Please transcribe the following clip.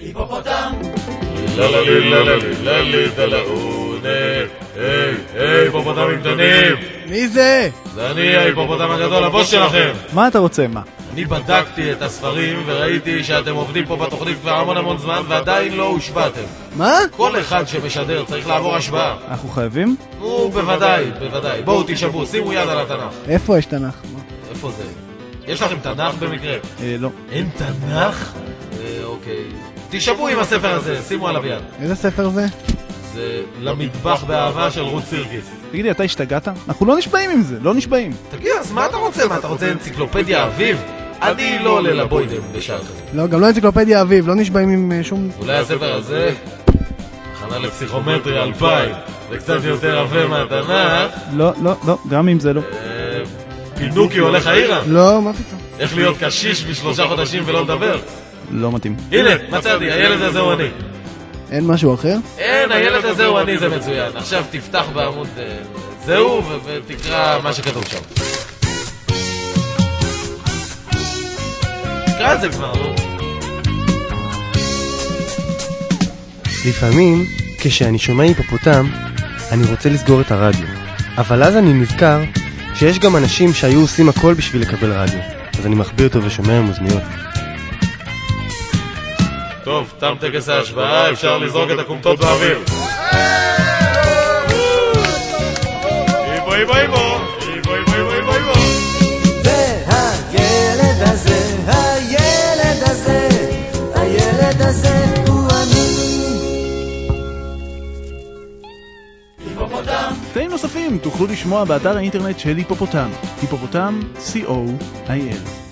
היפופוטם! לללי לללי ללי! מי זה? זה אני ההיפופוטם הגדול, הבוס שלכם! מה אתה רוצה, מה? אני בדקתי את הספרים וראיתי שאתם עובדים פה בתוכנית כבר המון המון זמן ועדיין לא הושבעתם. מה? כל אחד שמשדר צריך לעבור השבעה. אנחנו חייבים? נו, בוודאי, בוודאי. בואו תשבו, שימו יד על התנ"ך. איפה יש תנ"ך? איפה זה? יש לכם תנ"ך במקרה? אה, לא. אין תנ"ך? אוקיי. תשבו עם הספר הזה, שימו עליו יד. איזה ספר זה? זה למטבח באהבה של רות סירקיס. תגידי, אתה השתגעת? אנחנו לא נשבעים עם זה, לא נשבעים. תגיד, אז מה אתה רוצה? מה, אתה רוצה אנציקלופדיה אביב? אני לא עולה לבוידם בשעה כזאת. לא, גם לא אנציקלופדיה אביב, לא נשבעים עם אה, שום... אולי הספר הזה, הכנה לפסיכומטרי 2000, זה קצת יותר עבה מהתנ"ך, לא, לא, לא, גם עם זה לא. אה, פינוקי הולך העירה. לא, מה פתאום? איך להיות קשיש בשלושה חודשים ולא לדבר? לא מתאים. הנה, מצאתי, הילד הזה הוא אני. אין משהו אחר? אין, הילד הזה הוא אני, זה מצוין. עכשיו תפתח בעמוד אה, זהו ותקרא מה שכתוב שם. תקרא את זה כבר, נו. לפעמים, כשאני שומע היפופוטם, אני רוצה לסגור את הרדיו. אבל אז אני נזכר שיש גם אנשים שהיו עושים הכל בשביל לקבל רדיו. אז אני מחביא אותו ושומע עם אוזניות. טוב, תם טקס ההשבעה, אפשר לזרוק את הכומתות באוויר. איבו, איבו, איבו. איבו, איבו, איבו, איבו, איבו. והילד הזה, הילד הזה, הילד הזה הוא אני. קטעים נוספים תוכלו לשמוע באתר האינטרנט של היפופוטם, היפופוטם, co.il.